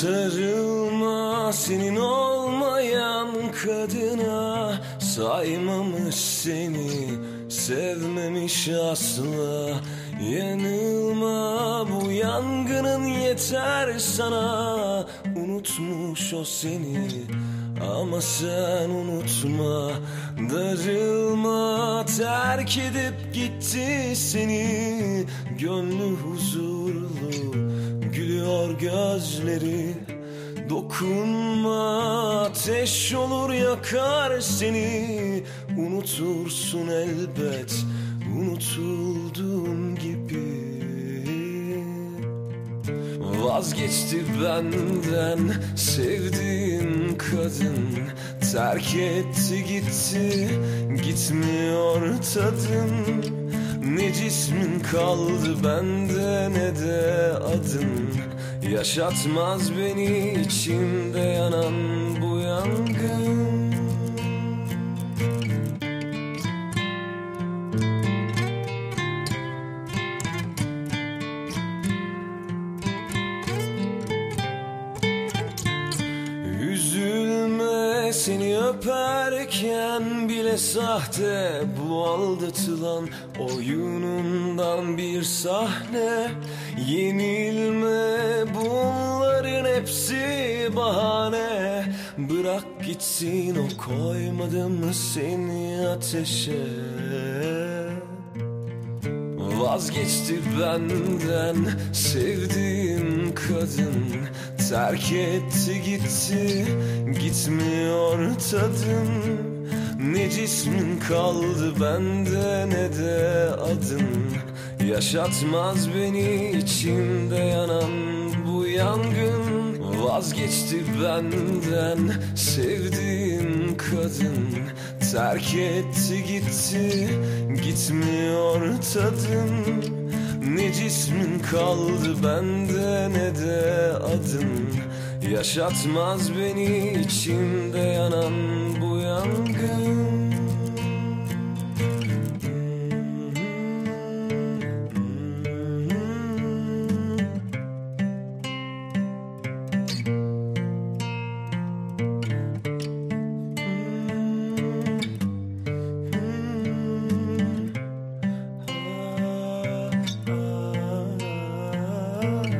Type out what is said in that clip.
Sarılma senin olmayan kadına. Saymamış seni sevmemiş asla. Yanılma bu yangının yeter sana. Unutmuş o seni ama sen unutma. Darılma terk edip gitti seni. Gönlü gözleri. Dokunma ateş olur yakar seni. Unutursun elbet unutulduğun gibi. Vazgeçti benden sevdiğim kadın. Terk etti gitti gitmiyor tadın. Ne cismin kaldı bende ne de adın Yaşatmaz beni içimde yanan seni öperken bile sahte Bu aldatılan oyunundan bir sahne. Yenilme bunların hepsi bahane. Bırak gitsin o koymadı seni ateşe. Vazgeçti benden sevdiğim kadın Terk etti gitti gitmiyor tadın. Ne cismin kaldı bende ne de adın. Yaşatmaz beni içimde yanan bu yangın. Vazgeçti benden sevdiğim kadın. Terk etti gitti gitmiyor tadın Ne cismin kaldı bende ne de adın Yaşatmaz beni içimde yanan bu yangın love.